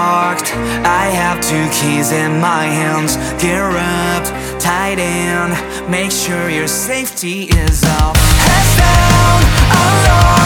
parked. I have two keys in my hands. Gear up, tight in. Make sure your safety is up. Heads down, alone.